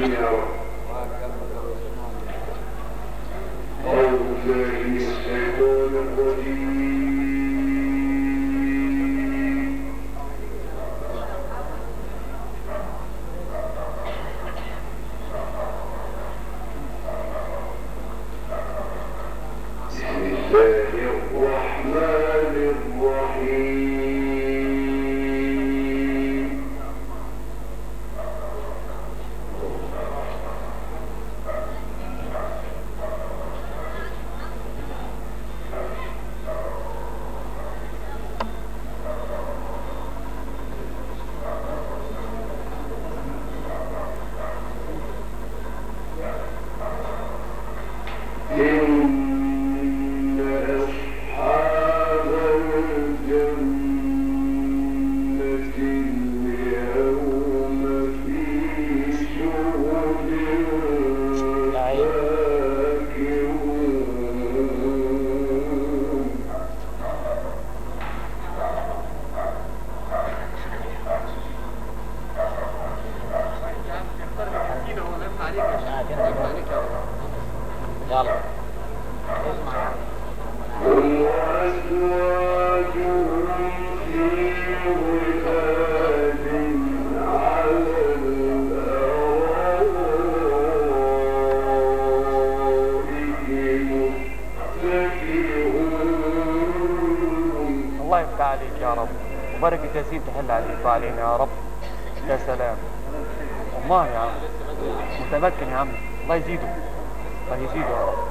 جميعا حق علينا يا رب. يا سلام. والله يا عم، متمكن يا عم. الله يزيده. الله يزيده يا رب.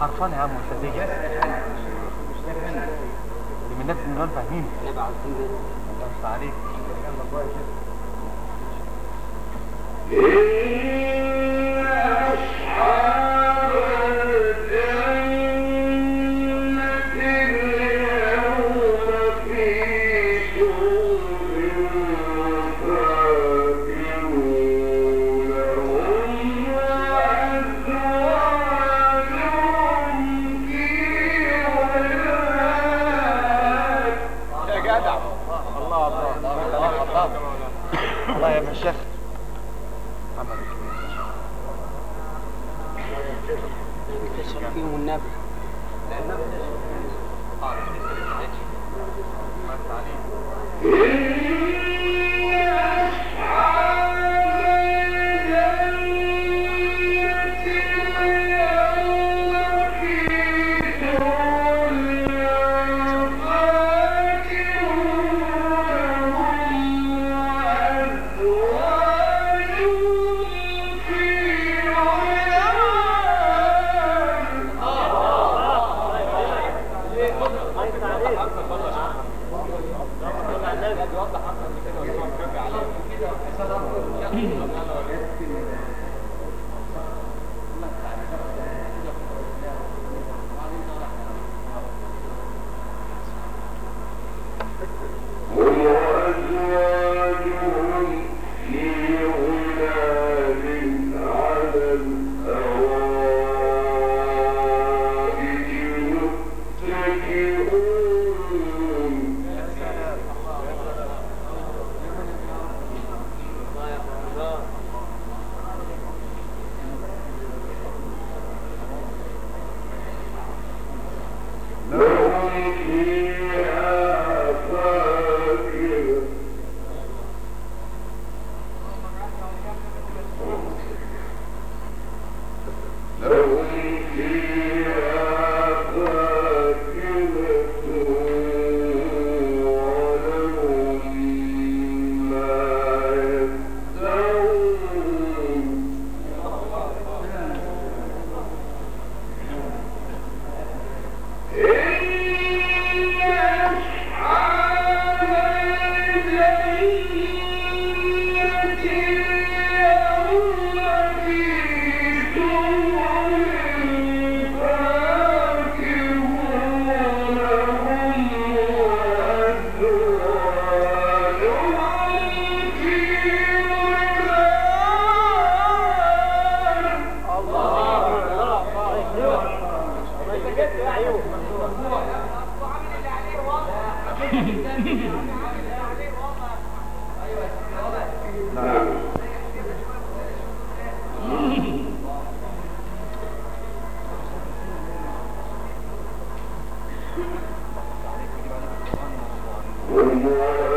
حرفان يا عم وسادية اللي من الناس اللي فاهمين. الله عليك. فيهم النبي لأنه قال بالنسبة للنجم قال تعليم الجواب کی ہے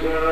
شاء